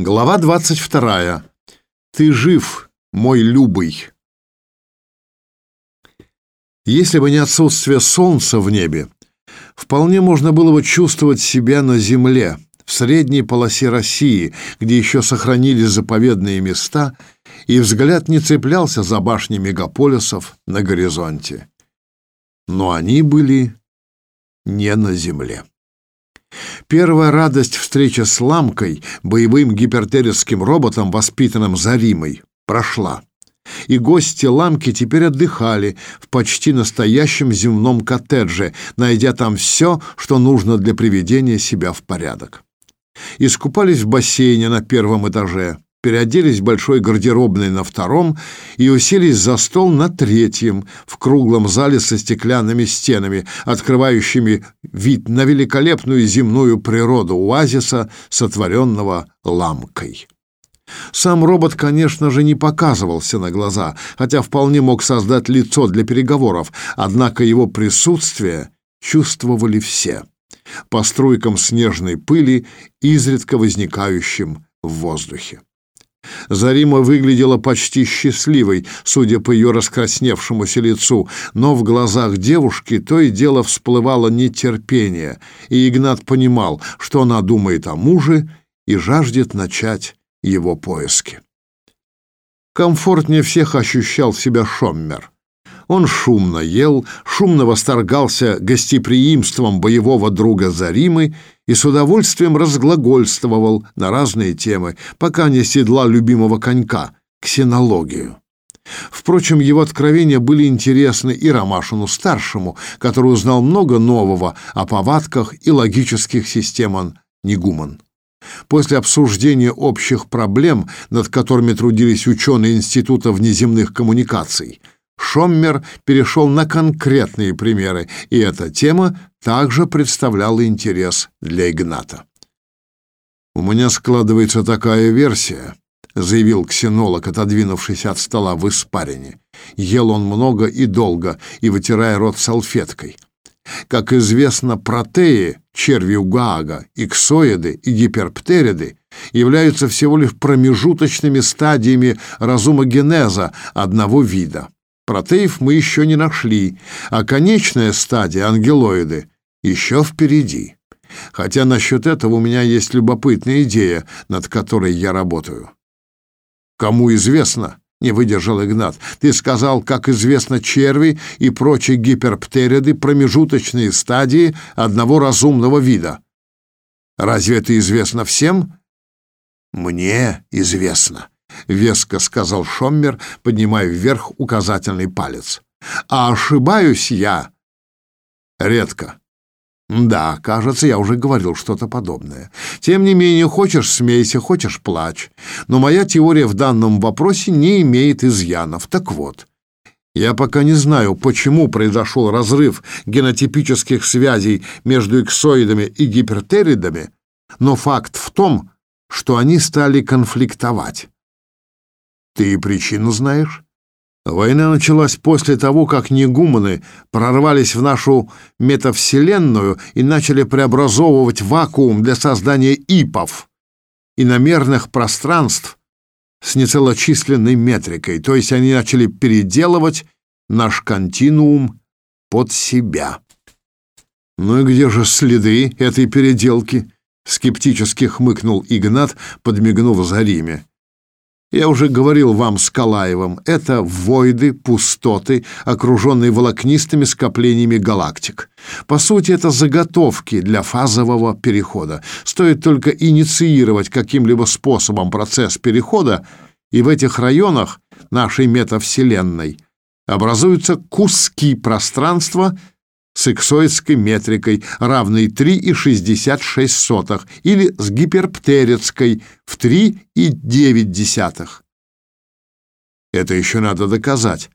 Глава 22. Ты жив, мой любый. Если бы не отсутствие солнца в небе, вполне можно было бы чувствовать себя на земле, в средней полосе России, где еще сохранились заповедные места, и взгляд не цеплялся за башни мегаполисов на горизонте. Но они были не на земле. Первая радость встречи с Ламкой, боевым гипертеррисским роботом, воспитанным Заримой, прошла. И гости Ламки теперь отдыхали в почти настоящем земном коттедже, найдя там все, что нужно для приведения себя в порядок. Искупались в бассейне на первом этаже, переоделись в большой гардеробной на втором и уселись за стол на третьем, в круглом зале со стеклянными стенами, открывающими вид на великолепную земную природу оазиса, сотворенного ламкой. Сам робот, конечно же, не показывался на глаза, хотя вполне мог создать лицо для переговоров, однако его присутствие чувствовали все по струйкам снежной пыли, изредка возникающим в воздухе. Зарима выглядела почти счастливой, судя по ее раскрасневшемуся лицу, но в глазах девушки то и дело всплывало нетерпение, и Игнат понимал, что она думает о муже и жаждет начать его поиски. Комфортнее всех ощущал себя Шоммер. Он шумно ел, шумно восторгался гостеприимством боевого друга Заримы и с удовольствием разглагольствовал на разные темы, пока не седла любимого конька — ксенологию. Впрочем, его откровения были интересны и Ромашину-старшему, который узнал много нового о повадках и логических системах Нигуман. После обсуждения общих проблем, над которыми трудились ученые Института внеземных коммуникаций, Шоммер перешел на конкретные примеры, и эта тема также представляла интерес для Игната. «У меня складывается такая версия», — заявил ксенолог, отодвинувшись от стола в испарине. Ел он много и долго, и вытирая рот салфеткой. Как известно, протеи, черви угаага, иксоиды и гиперптериды являются всего лишь промежуточными стадиями разумогенеза одного вида. Протеев мы еще не нашли, а конечная стадия, ангелоиды, еще впереди. Хотя насчет этого у меня есть любопытная идея, над которой я работаю. Кому известно, не выдержал Игнат. Ты сказал, как известно, черви и прочие гиперптериды промежуточные стадии одного разумного вида. Разве это известно всем? Мне известно. — веско сказал Шоммер, поднимая вверх указательный палец. «А ошибаюсь я?» «Редко». «Да, кажется, я уже говорил что-то подобное. Тем не менее, хочешь — смейся, хочешь — плачь. Но моя теория в данном вопросе не имеет изъянов. Так вот, я пока не знаю, почему произошел разрыв генотипических связей между эксоидами и гипертеридами, но факт в том, что они стали конфликтовать. Ты причину знаешь? Война началась после того, как негуманы прорвались в нашу метавселенную и начали преобразовывать вакуум для создания ипов, иномерных пространств с нецелочисленной метрикой, то есть они начали переделывать наш континуум под себя. Ну и где же следы этой переделки? Скептически хмыкнул Игнат, подмигнув Зариме. Я уже говорил вам с Калаевым, это войды, пустоты, окруженные волокнистыми скоплениями галактик. По сути, это заготовки для фазового перехода. Стоит только инициировать каким-либо способом процесс перехода, и в этих районах нашей метавселенной образуются куски пространства, с иксоидской метрикой, равной 3,66, или с гиперптерицкой в 3,9. Это еще надо доказать.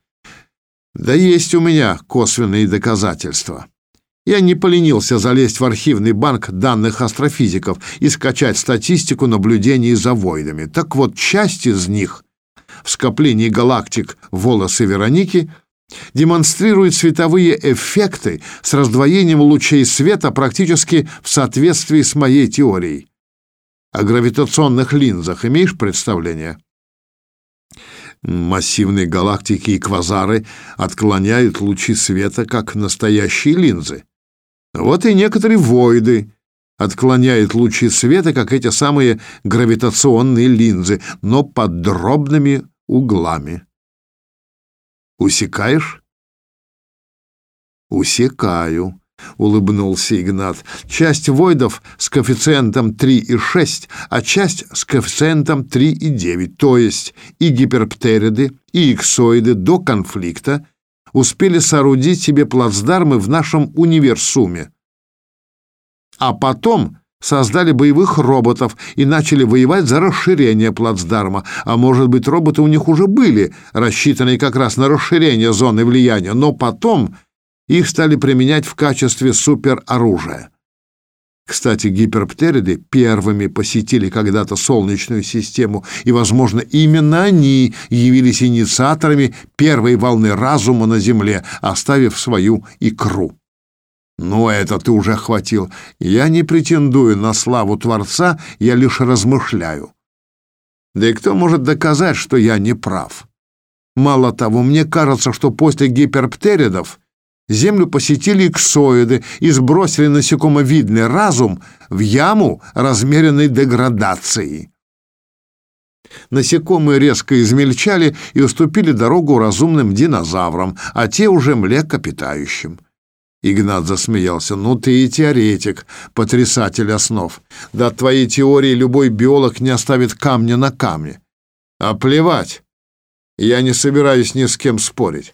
Да есть у меня косвенные доказательства. Я не поленился залезть в архивный банк данных астрофизиков и скачать статистику наблюдений за войдами. Так вот, часть из них в скоплении галактик волосы Вероники демонстрирует световые эффекты с раздвоением лучей света практически в соответствии с моей теорией. О гравитационных линзах имеешь представление? Массивные галактики и квазары отклоняют лучи света, как настоящие линзы. Вот и некоторые воиды отклоняют лучи света, как эти самые гравитационные линзы, но под дробными углами. Усекаешь? Усекаю. — улыбнулся Игнат. «Часть войдов с коэффициентом 3,6, а часть с коэффициентом 3,9, то есть и гиперптериды, и иксоиды до конфликта успели соорудить себе плацдармы в нашем универсуме. А потом создали боевых роботов и начали воевать за расширение плацдарма. А может быть, роботы у них уже были, рассчитанные как раз на расширение зоны влияния, но потом их стали применять в качестве супероружия. Кстати, гиперптериды первыми посетили когда-то Солнечную систему, и, возможно, именно они явились инициаторами первой волны разума на Земле, оставив свою икру. Ну, это ты уже охватил. Я не претендую на славу Творца, я лишь размышляю. Да и кто может доказать, что я не прав? Мало того, мне кажется, что после гиперптеридов Землю посетили иксоиды и сбросили насекомовидный разум в яму размеренной деградации. Насекомые резко измельчали и уступили дорогу разумным динозаврам, а те уже млекопитающим. Игнат засмеялся. «Ну ты и теоретик, потрясатель основ. Да от твоей теории любой биолог не оставит камня на камне. А плевать. Я не собираюсь ни с кем спорить.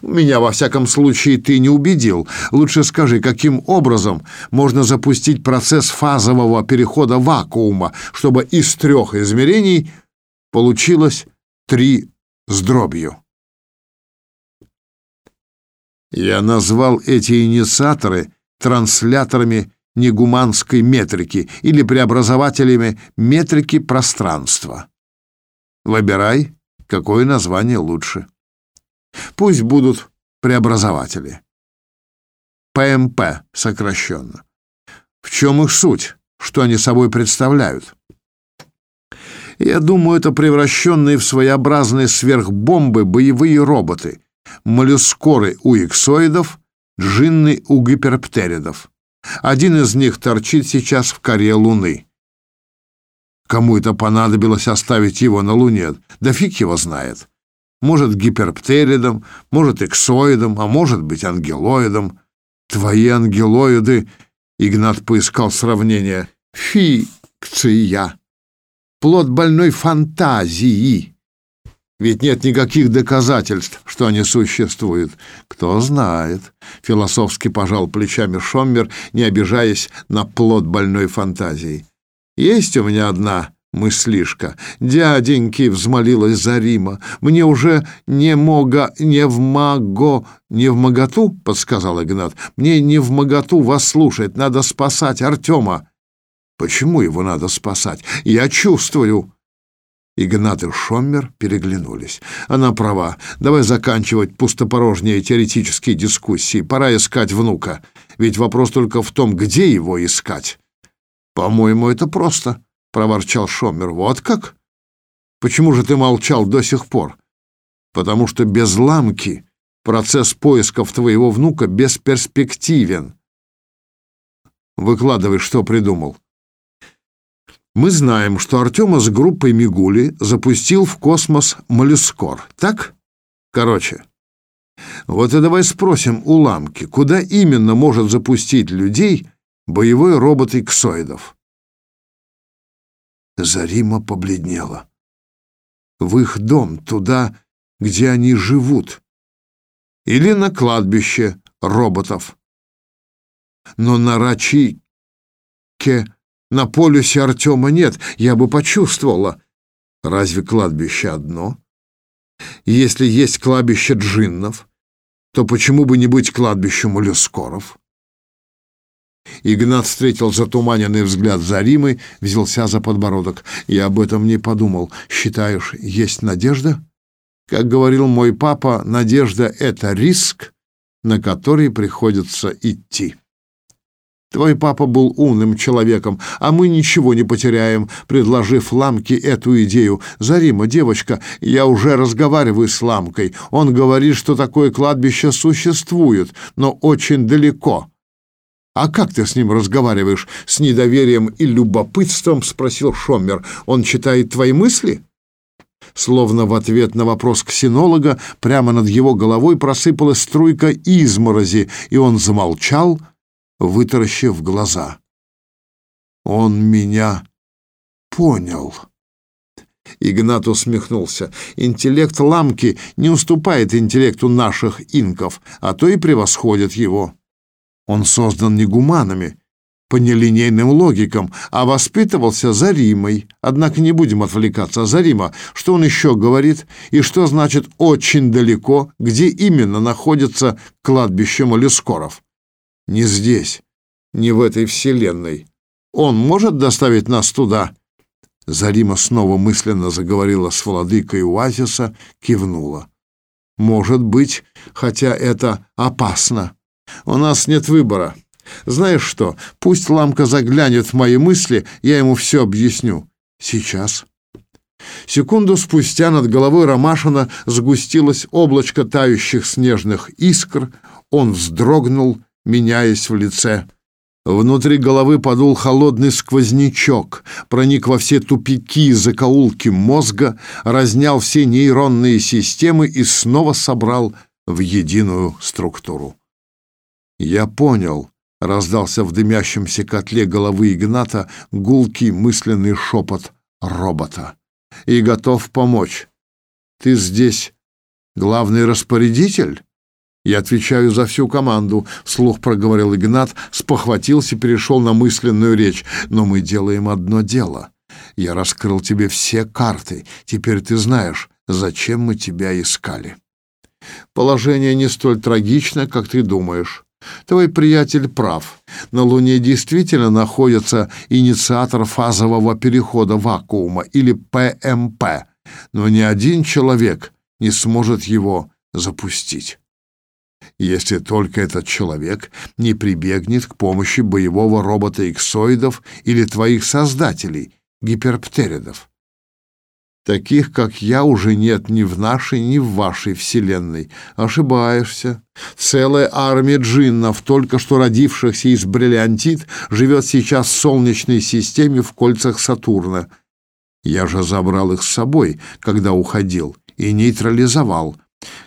Меня, во всяком случае, ты не убедил. Лучше скажи, каким образом можно запустить процесс фазового перехода вакуума, чтобы из трех измерений получилось три с дробью? Я назвал эти инициаторы трансляторами негуманской метрики или преобразователями метрики пространства. Выбирай, какое название лучше. Пусть будут преобразователи. ПМП сокращенно. В чем их суть? Что они собой представляют? Я думаю, это превращенные в своеобразные сверхбомбы боевые роботы, моллюскоры у иксоидов, джинны у гиперптеридов. Один из них торчит сейчас в коре Луны. Кому это понадобилось оставить его на Луне? Да фиг его знает может гиперптеридом, может эксоидом, а может быть ангелоидом. Твои ангелоиды, Игнат поискал сравнение, фикция, плод больной фантазии. Ведь нет никаких доказательств, что они существуют. Кто знает, философски пожал плечами Шоммер, не обижаясь на плод больной фантазии. Есть у меня одна мыслишка. «Дяденьки!» — взмолилась Зарима. «Мне уже не мога, не в маго, не в моготу?» — подсказал Игнат. «Мне не в моготу вас слушать, надо спасать Артема». «Почему его надо спасать? Я чувствую!» Игнат и Шоммер переглянулись. «Она права. Давай заканчивать пустопорожние теоретические дискуссии. Пора искать внука. Ведь вопрос только в том, где его искать». «По-моему, это просто», — проворчал Шомер. «Вот как? Почему же ты молчал до сих пор? Потому что без ламки процесс поисков твоего внука бесперспективен. Выкладывай, что придумал». Мы знаем, что Артема с группой Мигули запустил в космос моллюскор, так? Короче, вот и давай спросим у Ламки, куда именно может запустить людей боевой робот иксоидов? Зарима побледнела. В их дом, туда, где они живут. Или на кладбище роботов. Но на Рачике, на полюсе Артема нет, я бы почувствовала. Разве кладбище одно? Если есть кладбище джиннов, то почему бы не быть кладбищем моллюскоров? Игнат встретил затуманенный взгляд Заримы, взялся за подбородок. «Я об этом не подумал. Считаешь, есть надежда?» «Как говорил мой папа, надежда — это риск, на который приходится идти». Твой папа был умным человеком, а мы ничего не потеряем, предложив Ламке эту идею. Зарима, девочка, я уже разговариваю с Ламкой. Он говорит, что такое кладбище существует, но очень далеко. А как ты с ним разговариваешь? С недоверием и любопытством спросил Шоммер. Он читает твои мысли? Словно в ответ на вопрос ксенолога прямо над его головой просыпалась струйка изморози, и он замолчал, вытаращив глаза. «Он меня понял». Игнат усмехнулся. «Интеллект ламки не уступает интеллекту наших инков, а то и превосходит его. Он создан не гуманами, по нелинейным логикам, а воспитывался за Римой. Однако не будем отвлекаться. За Рима, что он еще говорит и что значит «очень далеко», где именно находится кладбище Молескоров? Не здесь, не в этой вселенной. Он может доставить нас туда?» Зарима снова мысленно заговорила с владыкой Уазиса, кивнула. «Может быть, хотя это опасно. У нас нет выбора. Знаешь что, пусть Ламка заглянет в мои мысли, я ему все объясню. Сейчас. Секунду спустя над головой Ромашина сгустилось облачко тающих снежных искр. Он вздрогнул, меняясь в лице. Внутри головы подул холодный сквознячок, проник во все тупики и закоулки мозга, разнял все нейронные системы и снова собрал в единую структуру. «Я понял», раздался в дымящемся котле головы Игната гулкий мысленный шепот робота. «И готов помочь. Ты здесь главный распорядитель?» «Я отвечаю за всю команду», — вслух проговорил Игнат, спохватился, перешел на мысленную речь. «Но мы делаем одно дело. Я раскрыл тебе все карты. Теперь ты знаешь, зачем мы тебя искали». «Положение не столь трагично, как ты думаешь. Твой приятель прав. На Луне действительно находится инициатор фазового перехода вакуума, или ПМП, но ни один человек не сможет его запустить. Если только этот человек не прибегнет к помощи боевого робота-иксоидов или твоих создателей, гиперптеридов. Таких, как я, уже нет ни в нашей, ни в вашей вселенной. Ошибаешься. Целая армия джиннов, только что родившихся из бриллиантит, живет сейчас в Солнечной системе в кольцах Сатурна. Я же забрал их с собой, когда уходил, и нейтрализовал,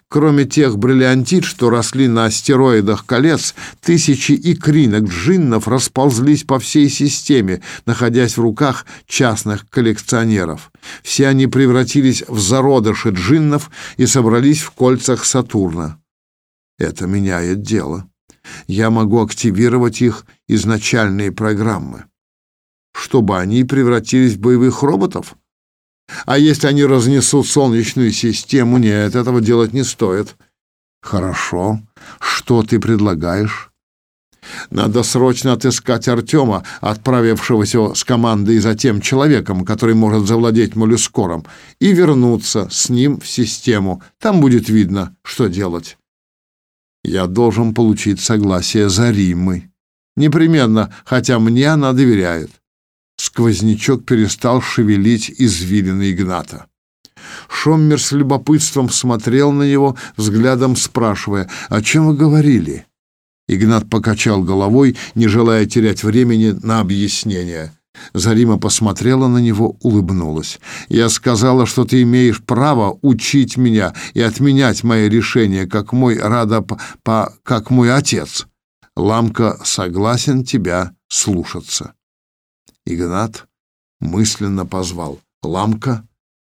Кроме тех бриллиантит, что росли на астероидах колец, тысячи икринок джиннов расползлись по всей системе, находясь в руках частных коллекционеров. Все они превратились в зародыши джиннов и собрались в кольцах Сатурна. Это меняет дело. Я могу активировать их изначальные программы, чтобы они превратились в боевых роботов. А если они разнесут Солнечную систему, нет, этого делать не стоит. Хорошо. Что ты предлагаешь? Надо срочно отыскать Артема, отправившегося с командой за тем человеком, который может завладеть моллюскором, и вернуться с ним в систему. Там будет видно, что делать. Я должен получить согласие Заримы. Непременно, хотя мне она доверяет. Сквознячок перестал шевелить извилины Игната. Шоммер с любопытством смотрел на него, взглядом спрашивая, «О чем вы говорили?» Игнат покачал головой, не желая терять времени на объяснение. Зарима посмотрела на него, улыбнулась. «Я сказала, что ты имеешь право учить меня и отменять мои решения, как мой рада по, как мой отец. Ламка согласен тебя слушаться». Игнат мысленно позвал. «Ламка!»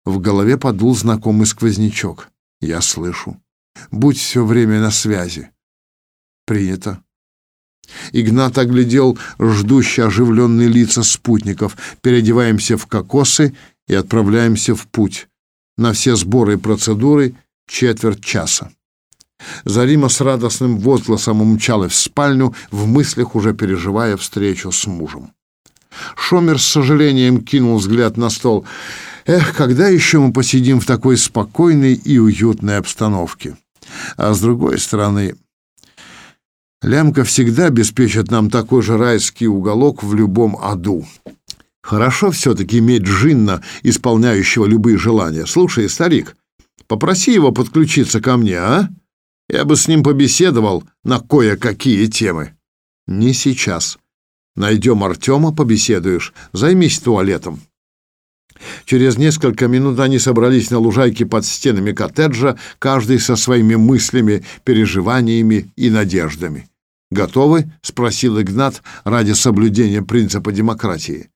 В голове подул знакомый сквознячок. «Я слышу. Будь все время на связи». «Принято». Игнат оглядел ждущие оживленные лица спутников. Переодеваемся в кокосы и отправляемся в путь. На все сборы и процедуры четверть часа. Зарима с радостным возгласом умчалась в спальню, в мыслях уже переживая встречу с мужем. Шомер с сожалением кинул взгляд на стол. Эх, когда еще мы посидим в такой спокойной и уютной обстановке? А с другой стороны, Лямка всегда обеспечит нам такой же райский уголок в любом аду. Хорошо все-таки иметь джинна, исполняющего любые желания. Слушай, старик, попроси его подключиться ко мне, а? Я бы с ним побеседовал на кое-какие темы. Не сейчас. Найдем Артема, побеседуешь. Займись туалетом. Через несколько минут они собрались на лужайке под стенами коттеджа, каждый со своими мыслями, переживаниями и надеждами. «Готовы?» — спросил Игнат ради соблюдения принципа демократии.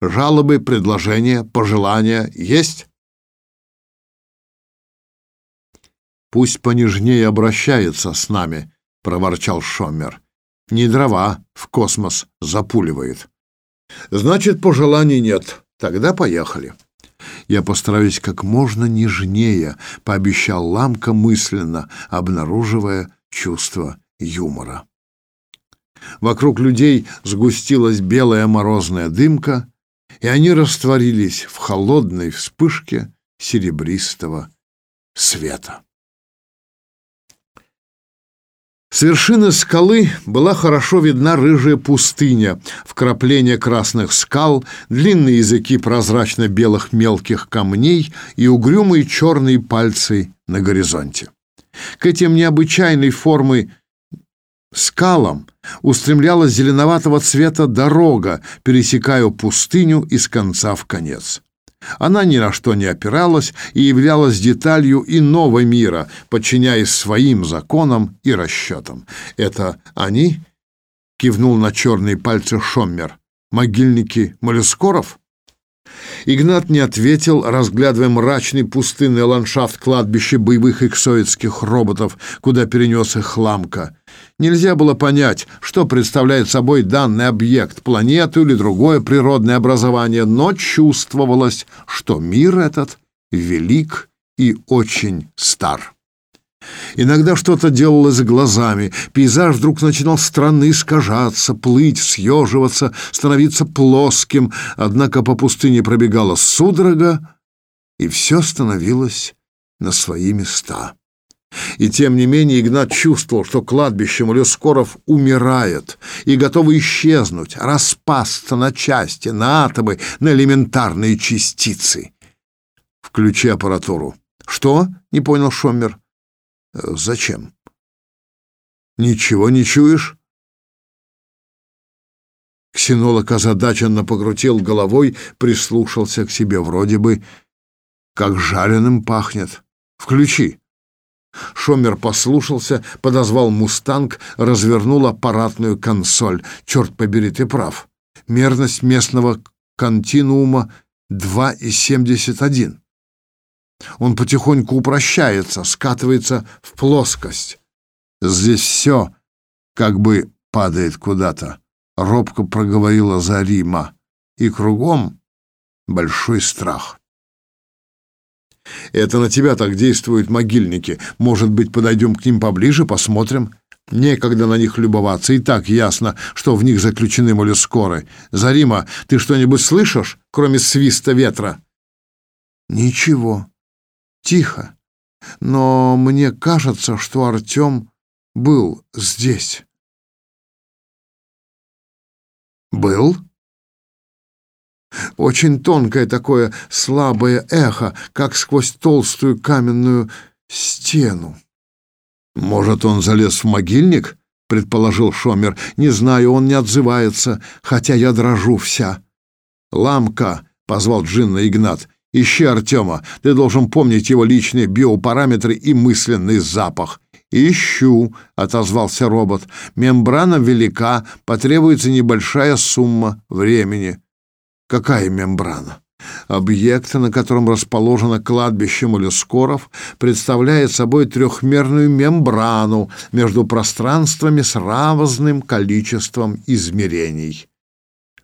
«Жалобы, предложения, пожелания есть?» «Пусть понежнее обращается с нами», — проворчал Шоммер. «Не дрова в космос запуливает». «Значит, пожеланий нет. Тогда поехали». «Я постараюсь как можно нежнее», — пообещал Ламка мысленно, обнаруживая чувство юмора. Вокруг людей сгустилась белая морозная дымка, и они растворились в холодной вспышке серебристого света. С вершины скалы была хорошо видна рыжая пустыня, вкрапление красных скал, длинные языки прозрачно-белых мелких камней и угрюмые черные пальцы на горизонте. К этим необычайной формы скалам устремлялась зеленоватого цвета дорога, пересекая пустыню из конца в конец. Она ни на что не опиралась и являлась деталью иного мира, подчиняясь своим законам и расчетам. «Это они?» — кивнул на черные пальцы Шоммер. «Могильники моллюскоров?» Игнат не ответил, разглядывая мрачный пустынный ландшафт кладбища боевых иксоидских роботов, куда перенес их хламка. Нельзя было понять, что представляет собой данный объект, планету или другое природное образование, но чувствовалось, что мир этот велик и очень стар. Иногда что-то делалось глазами, пейзаж вдруг начинал странно искажаться, плыть, съеживаться, становиться плоским, однако по пустыне пробегала судорога, и все становилось на свои места. И тем не менее Игнат чувствовал, что кладбище Моллюскоров умирает и готово исчезнуть, распасться на части, на атомы, на элементарные частицы. «Включи аппаратуру». «Что?» — не понял Шоммер. Э, зачем? Ничего не чуешь? Ксенолог озадаченно покрутил головой, прислушался к себе. Вроде бы как жареным пахнет. Включи. Шомер послушался, подозвал «Мустанг», развернул аппаратную консоль. Черт побери, ты прав. Мерность местного континуума 2,71. Он потихоньку упрощается, скатывается в плоскость. Здесь все как бы падает куда-то. Робко проговорила Зарима. И кругом большой страх. Это на тебя так действуют могильники. Может быть, подойдем к ним поближе, посмотрим? Некогда на них любоваться, и так ясно, что в них заключены моллюскоры. Зарима, ты что-нибудь слышишь, кроме свиста ветра? Ничего, Тихо. Но мне кажется, что Артем был здесь. Был? Очень тонкое такое слабое эхо, как сквозь толстую каменную стену. Может, он залез в могильник? предположил Шомер. Не знаю, он не отзывается, хотя я дрожу вся. Ламка, позвал Джинна Игнат. Ищи Артема. Ты должен помнить его личные биопараметры и мысленный запах. «Ищу», — отозвался робот. «Мембрана велика, потребуется небольшая сумма времени». «Какая мембрана?» Объект, на котором расположено кладбище моллюскоров, представляет собой трехмерную мембрану между пространствами с равным количеством измерений.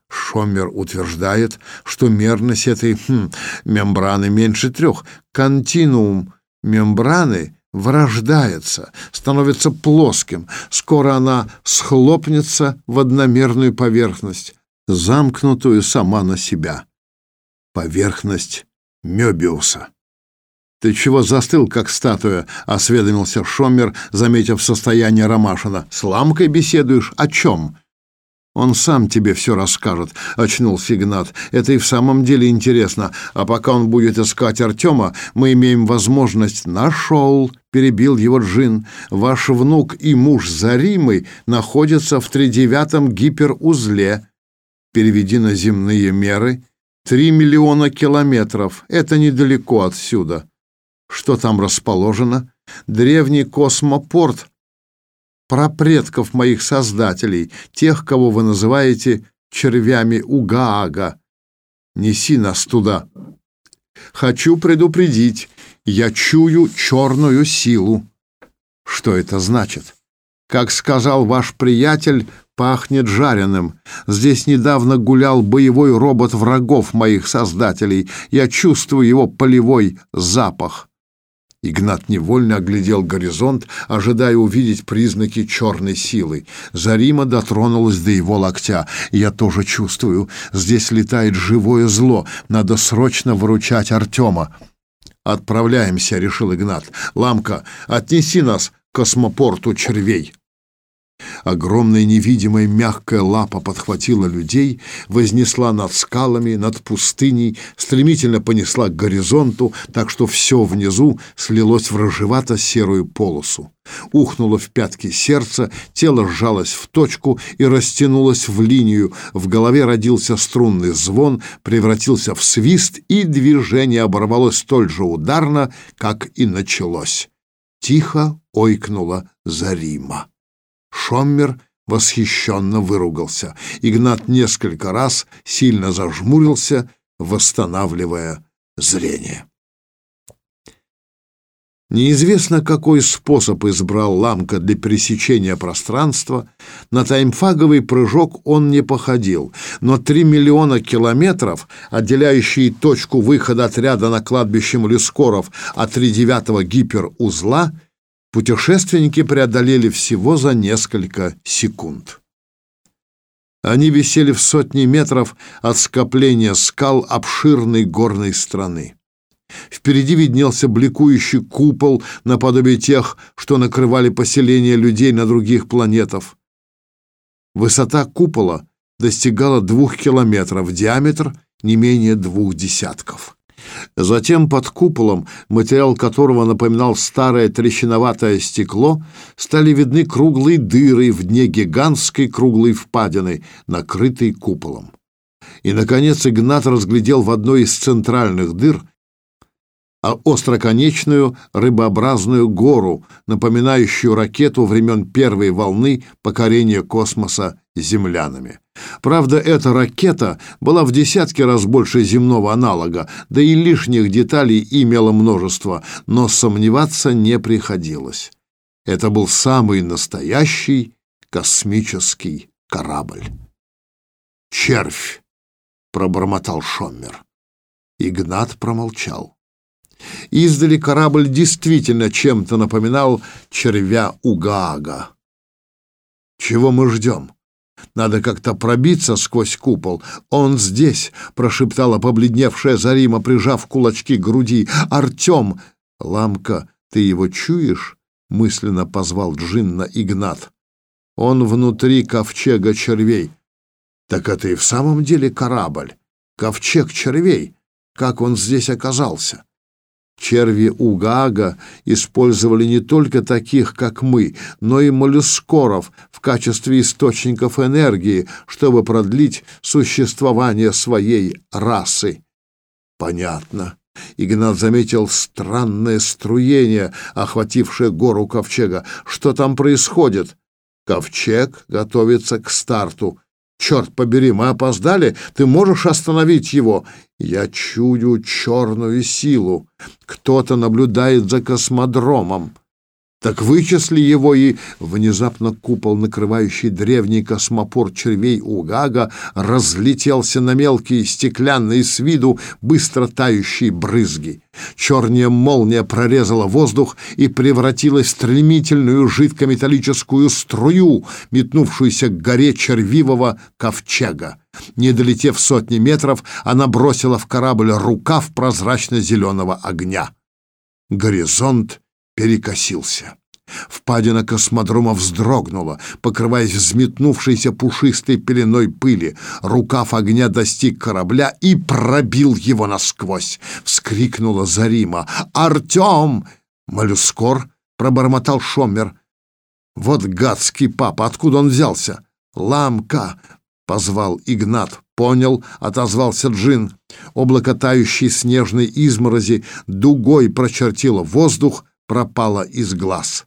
Шомер утверждает, что мерность этой хм, мембраны меньше трех. Континуум мембраны врождается, становится плоским. Скоро она схлопнется в одномерную поверхность, замкнутую сама на себя. Поверхность Мёбиуса. «Ты чего застыл, как статуя?» — осведомился Шоммер, заметив состояние Ромашина. «С ламкой беседуешь? О чем?» «Он сам тебе все расскажет», — очнулся Игнат. «Это и в самом деле интересно. А пока он будет искать Артема, мы имеем возможность...» «Нашел», — перебил его Джин. «Ваш внук и муж Заримы находятся в тридевятом гиперузле. Переведи на земные меры. Три миллиона километров. Это недалеко отсюда. Что там расположено? Древний космопорт прапредков моих создателей, тех, кого вы называете червями Угаага. Неси нас туда. Хочу предупредить, я чую черную силу. Что это значит? Как сказал ваш приятель, пахнет жареным. Здесь недавно гулял боевой робот врагов моих создателей. Я чувствую его полевой запах. Игнат невольно оглядел горизонт, ожидая увидеть признаки черной силы. Зарима дотронулась до его локтя. «Я тоже чувствую. Здесь летает живое зло. Надо срочно выручать Артема». «Отправляемся», — решил Игнат. «Ламка, отнеси нас к космопорту червей». Огромная невидимая мягкая лапа подхватила людей, вознесла над скалами, над пустыней, стремительно понесла к горизонту, так что все внизу слилось в рыжевато-серую полосу. Ухнуло в пятки сердце, тело сжалось в точку и растянулось в линию, в голове родился струнный звон, превратился в свист, и движение оборвалось столь же ударно, как и началось. Тихо ойкнула Зарима. Шоммер восхищенно выругался. Игнат несколько раз сильно зажмурился, восстанавливая зрение. Неизвестно, какой способ избрал Ламка для пересечения пространства. На таймфаговый прыжок он не походил, но три миллиона километров, отделяющие точку выхода отряда на кладбище Молескоров от тридевятого гиперузла, путешественники преодолели всего за несколько секунд. Они висели в сотни метров от скопления скал обширной горной страны. Впереди виднелся бликующий купол наподобие тех, что накрывали поселения людей на других планетах. Высота купола достигала двух километров, диаметр не менее двух десятков. Затем под куполом, материал которого напоминал старое трещиноватое стекло, стали видны круглые дыры в дне гигантской круглой впадины, накрытой куполом. И, наконец, Игнат разглядел в одной из центральных дыр а остроконечную рыбообразную гору, напоминающую ракету времен первой волны покорения космоса землянами. Правда, эта ракета была в десятки раз больше земного аналога, да и лишних деталей имела множество, но сомневаться не приходилось. Это был самый настоящий космический корабль. «Червь!» — пробормотал Шоммер. Игнат промолчал. Издали корабль действительно чем-то напоминал червя Угаага. «Чего мы ждем?» Надо как-то пробиться сквозь купол. Он здесь, прошептала побледневшая Зарима, прижав кулачки к груди. Артем, ламка, ты его чуешь? мысленно позвал Джинна Игнат. Он внутри ковчега червей. Так это и в самом деле корабль, ковчег червей. Как он здесь оказался? Черви Угага использовали не только таких, как мы, но и моллюскоров в качестве источников энергии, чтобы продлить существование своей расы. Понятно. Игнат заметил странное струение, охватившее гору ковчега. Что там происходит? Ковчег готовится к старту. Черт побери, мы опоздали. Ты можешь остановить его? Я чую черную силу. Кто-то наблюдает за космодромом. Так вычисли его и... Внезапно купол, накрывающий древний космопорт червей Угага, разлетелся на мелкие стеклянные с виду быстро тающие брызги. Черная молния прорезала воздух и превратилась в стремительную жидкометаллическую струю, метнувшуюся к горе червивого ковчега. Не долетев сотни метров, она бросила в корабль рукав прозрачно-зеленого огня. Горизонт перекосился. Впадина космодрома вздрогнула, покрываясь взметнувшейся пушистой пеленой пыли. Рукав огня достиг корабля и пробил его насквозь. Вскрикнула Зарима. «Артем!» «Моллюскор!» — пробормотал Шомер. «Вот гадский папа! Откуда он взялся?» «Ламка!» — позвал Игнат. «Понял», — отозвался Джин. Облако тающей снежной изморози дугой прочертило воздух, пропало из глаз.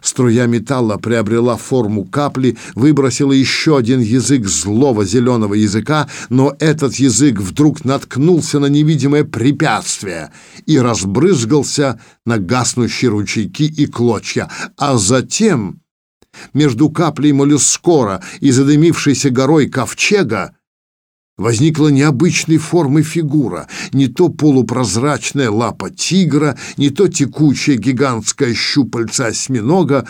Струя металла приобрела форму капли, выбросила еще один язык злого зеленого языка, но этот язык вдруг наткнулся на невидимое препятствие и разбрызгался на гаснущие ручейки и клочья, а затем между каплей моллюскора и задымившейся горой ковчега возникла необычной формы фигура, не то полупрозрачная лапа тигра, не то текучая гигантская щупальца осьминога.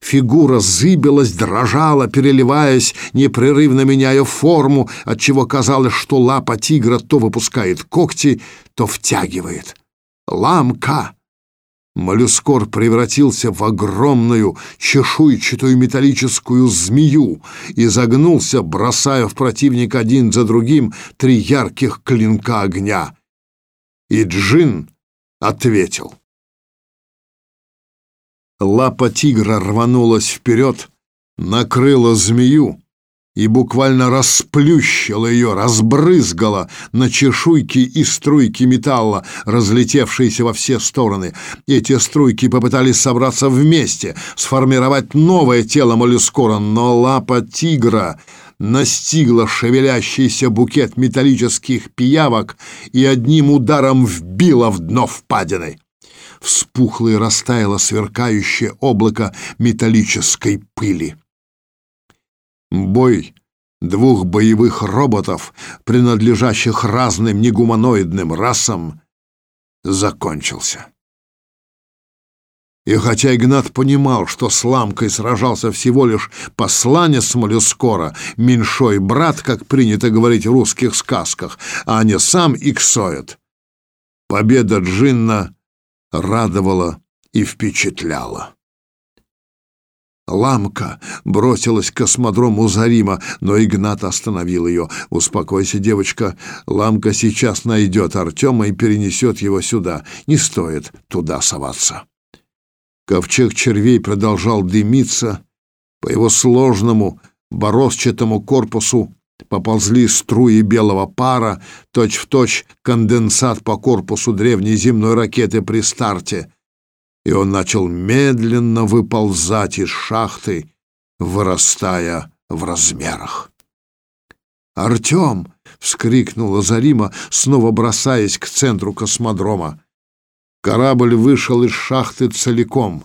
Фигура зыбилась, дрожала, переливаясь, непрерывно меняя форму, отчего казалось, что лапа тигра то выпускает когти, то втягивает. «Ламка!» Моллюскор превратился в огромную чешуйчатую металлическую змею и загнулся, бросая в противника один за другим три ярких клинка огня. И Джин ответил. Лапа тигра рванулась вперед, накрыла змею, и буквально расплющила ее, разбрызгала на чешуйки и струйки металла, разлетевшиеся во все стороны. Эти струйки попытались собраться вместе, сформировать новое тело моллюскора, но лапа тигра настигла шевелящийся букет металлических пиявок и одним ударом вбила в дно впадины. Вспухло и растаяло сверкающее облако металлической пыли. Бой двух боевых роботов, принадлежащих разным негуманоидным расам, закончился. И хотя Игнат понимал, что с ламкой сражался всего лишь посланец моллюскора, меньшой брат, как принято говорить в русских сказках, а не сам Иксоид, победа Джинна радовала и впечатляла. Ламка бросилась к космодрому Зарима, но Игнат остановил ее. «Успокойся, девочка. Ламка сейчас найдет Артема и перенесет его сюда. Не стоит туда соваться». Ковчег червей продолжал дымиться. По его сложному, бороздчатому корпусу поползли струи белого пара, точь-в-точь точь конденсат по корпусу древней земной ракеты при старте и он начал медленно выползать из шахты, вырастая в размерах. «Артем!» — вскрикнула Зарима, снова бросаясь к центру космодрома. Корабль вышел из шахты целиком.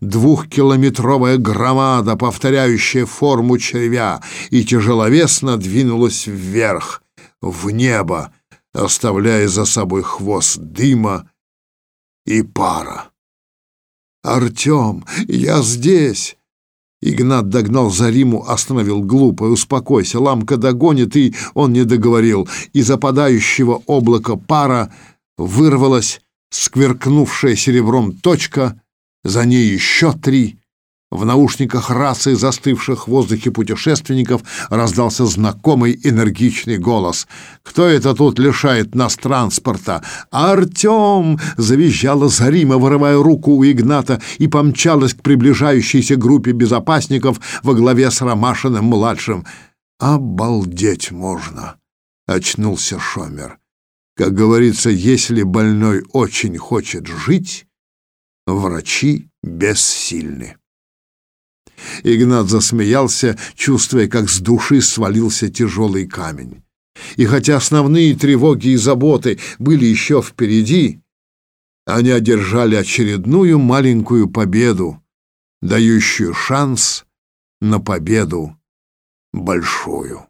Двухкилометровая громада, повторяющая форму червя, и тяжеловесно двинулась вверх, в небо, оставляя за собой хвост дыма и пара. «Артем, я здесь!» Игнат догнал Зариму, остановил глупо. «Успокойся, ламка догонит!» И он не договорил. Из опадающего облака пара вырвалась скверкнувшая серебром точка, за ней еще три, в наушниках расы застывших в воздухе путешественников раздался знакомый энергичный голос. «Кто это тут лишает нас транспорта?» «Артем!» — завизжала Зарима, вырывая руку у Игната и помчалась к приближающейся группе безопасников во главе с Ромашиным-младшим. «Обалдеть можно!» — очнулся Шомер. «Как говорится, если больной очень хочет жить, врачи бессильны». Игнат засмеялся, чувствуя, как с души свалился тяжелый камень. И хотя основные тревоги и заботы были еще впереди, они одержали очередную маленькую победу, дающую шанс на победу большую.